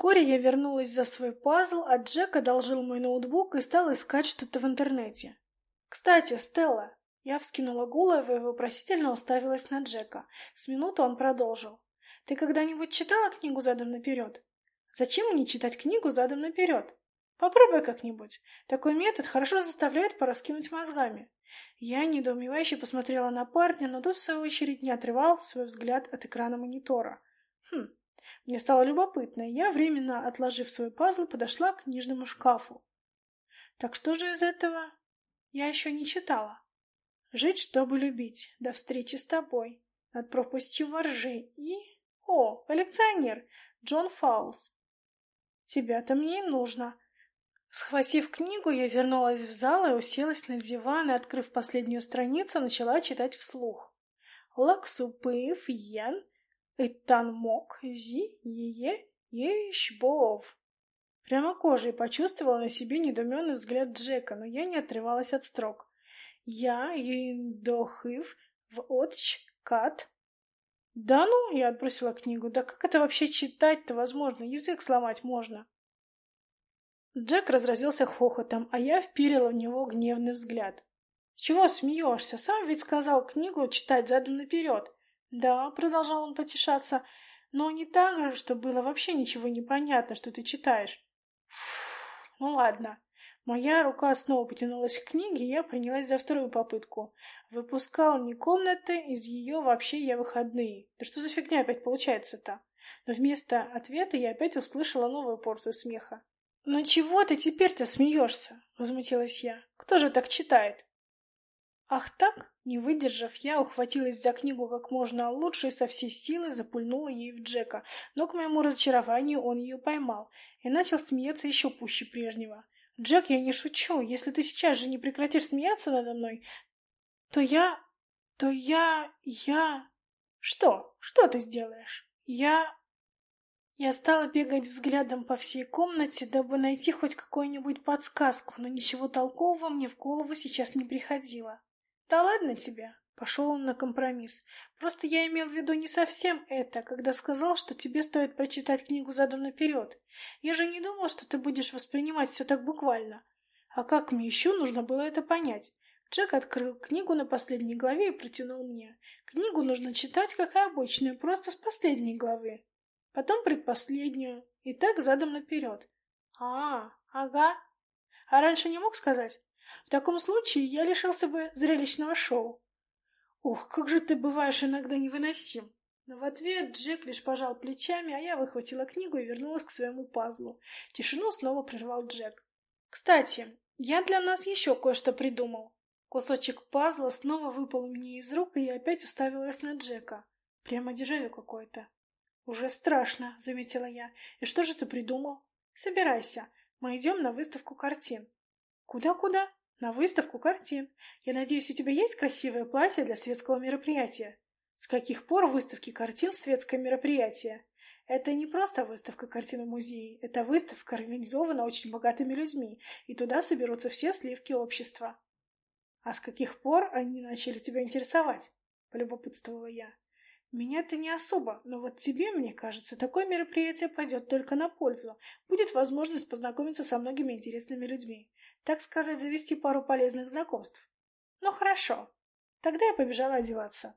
Вскоре я вернулась за свой пазл, а Джек одолжил мой ноутбук и стал искать что-то в интернете. «Кстати, Стелла!» Я вскинула голову и вопросительно уставилась на Джека. С минуту он продолжил. «Ты когда-нибудь читала книгу задом наперед?» «Зачем мне читать книгу задом наперед?» «Попробуй как-нибудь. Такой метод хорошо заставляет пораскинуть мозгами». Я недоумевающе посмотрела на парня, но тот, в свою очередь, не отрывал свой взгляд от экрана монитора. Хм, мне стало любопытно, и я, временно отложив свой пазл, подошла к книжному шкафу. Так что же из этого я еще не читала? Жить, чтобы любить, до встречи с тобой, над пропастью воржи и... О, коллекционер, Джон Фаулс. Тебя-то мне и нужно. Схватив книгу, я вернулась в зал и уселась на диван и, открыв последнюю страницу, начала читать вслух. Лаксупыв Йен Эттан мок, зи, е, ешбов. Прямо кожей почувствовала на себе недоуменный взгляд Джека, но я не отрывалась от строк. Я индохыв в отч кат. Да ну, я отбросила книгу. Да как это вообще читать-то возможно? Язык сломать можно. Джек разразился хохотом, а я впирила в него гневный взгляд. «Чего смеешься? Сам ведь сказал книгу читать задом наперед. Да, продолжал он потешаться, но не так же, что было вообще ничего не понятно, что ты читаешь. Фу, ну ладно. Моя рука снова потянулась к книге, и я принялась за вторую попытку. Выпускал не комнаты, из ее вообще я выходные. Да что за фигня опять получается-то? Но вместо ответа я опять услышала новую порцию смеха. «Ну чего ты теперь-то смеешься?» — возмутилась я. «Кто же так читает?» Ах так? Не выдержав, я ухватилась за книгу как можно лучше и со всей силы запульнула ей в Джека, но к моему разочарованию он ее поймал и начал смеяться еще пуще прежнего. «Джек, я не шучу. Если ты сейчас же не прекратишь смеяться надо мной, то я... то я... я... Что? Что ты сделаешь? Я... Я стала бегать взглядом по всей комнате, дабы найти хоть какую-нибудь подсказку, но ничего толкового мне в голову сейчас не приходило. «Да ладно тебе!» — пошел он на компромисс. «Просто я имел в виду не совсем это, когда сказал, что тебе стоит прочитать книгу задом наперед. Я же не думал, что ты будешь воспринимать все так буквально. А как мне еще нужно было это понять?» Джек открыл книгу на последней главе и протянул мне. Книгу нужно читать, как и обычную, просто с последней главы. Потом предпоследнюю. И так задом наперед. А, ага. А раньше не мог сказать? В таком случае я лишился бы зрелищного шоу. Ух, как же ты бываешь иногда невыносим. Но в ответ Джек лишь пожал плечами, а я выхватила книгу и вернулась к своему пазлу. Тишину снова прервал Джек. Кстати, я для нас еще кое-что придумал. Кусочек пазла снова выпал мне из рук, и я опять уставилась на Джека. Прямо дежавю какое-то. «Уже страшно», — заметила я. «И что же ты придумал?» «Собирайся. Мы идем на выставку картин». «Куда-куда?» На выставку картин. Я надеюсь, у тебя есть красивое платье для светского мероприятия? С каких пор выставки картин светское мероприятие? Это не просто выставка картин в музее, это выставка организована очень богатыми людьми, и туда соберутся все сливки общества. А с каких пор они начали тебя интересовать? Полюбопытствовала я. Меня-то не особо, но вот тебе, мне кажется, такое мероприятие пойдет только на пользу. Будет возможность познакомиться со многими интересными людьми так сказать, завести пару полезных знакомств. Ну хорошо, тогда я побежала одеваться.